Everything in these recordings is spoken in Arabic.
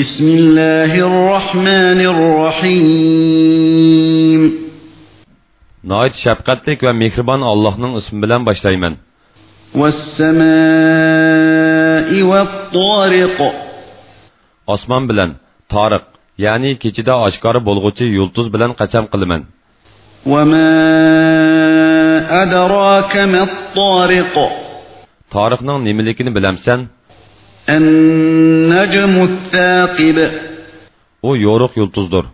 بسم الله الرحمن الرحيم Nəhayət şəfqətlik və mehriban Allah'ın ismi bilan başlayman. والسماء والطارق Osmon bilan Tariq, ya'ni kechida oshkora bo'lg'uchi yulduz bilan qasam qilaman. وما أدراك ما الطارق Tariqning nimaligini bilamsan? النجم الثاقب. أو يورق يلتزدر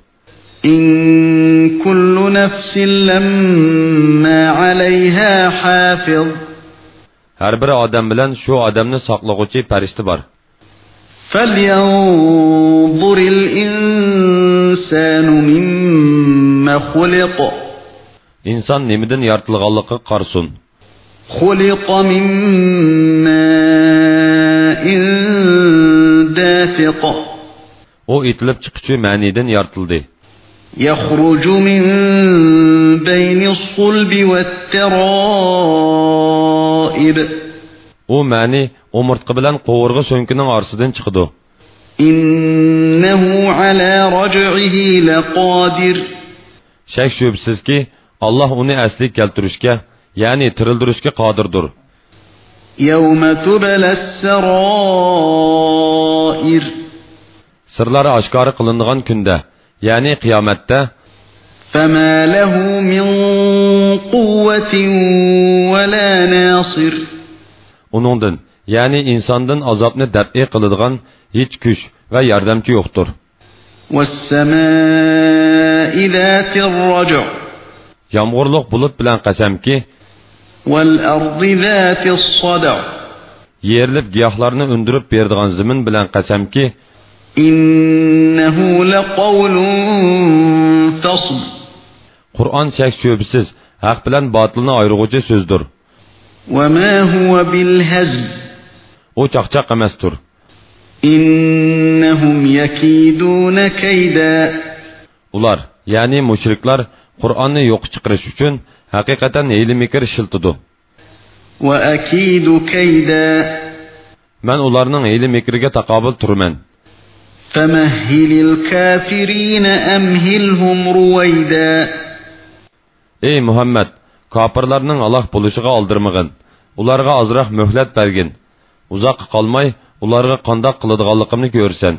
إن كل نفس لما عليها حافظ. هر بر آدم بلن شو آدم نه ساقلاقوچی پرست فلينظر الإنسان مما خلق. إنسان نمدن يارتلغالقه قرصن خلق مما دافق U etilib chiquvchi ma'nidan yaratildi. يخرج من بين الصلب والترائب U ma'ni umurtqa bilan qovurg'a so'nkining orasidan chiqadi. إنه على رجعه لقادر Shak shubsizki, Alloh uni asli keltirishga, ya'ni tirildirishga qodirdir. يوم تبلى السرائر Sirlari oshkora qilinadigan kunda, ya'ni qiyomatda فما له من قوة ولا ناصر uningdan, ya'ni insondan azobni dab'i qiladigan hech kuch va yordamchi yo'qdir. والسماء ذات الرجع Yomg'irliq bulut bilan qasamki, والأرض ذات الصدع yerilib giyohlarni undirib beradigan zimin bilan qasamki, İnnehu leqavlun fasl. Kur'an şək şöbisiz, haq bilan batılni ayrıqıcı sözdür. Ve ma huwa bil hazm. O çaqçaq emasdir. İnnehum yekidun keyda. Ular, yani müşrikler Kur'an'ı yok çıkarış için hakikaten eğli mikir şıltıdı. Ve akidu keyda. Ben onların eğli mikirge takabıl turmen. فمهل الكافرين أمهلهم رويدا Ey Muhammad, kofirlarning aloq bo'lishiga oldirmag'in. Ularga ozroq muhlat bergin. Uzoq qolmay ularga qandoq qiladiganligimni ko'rsan.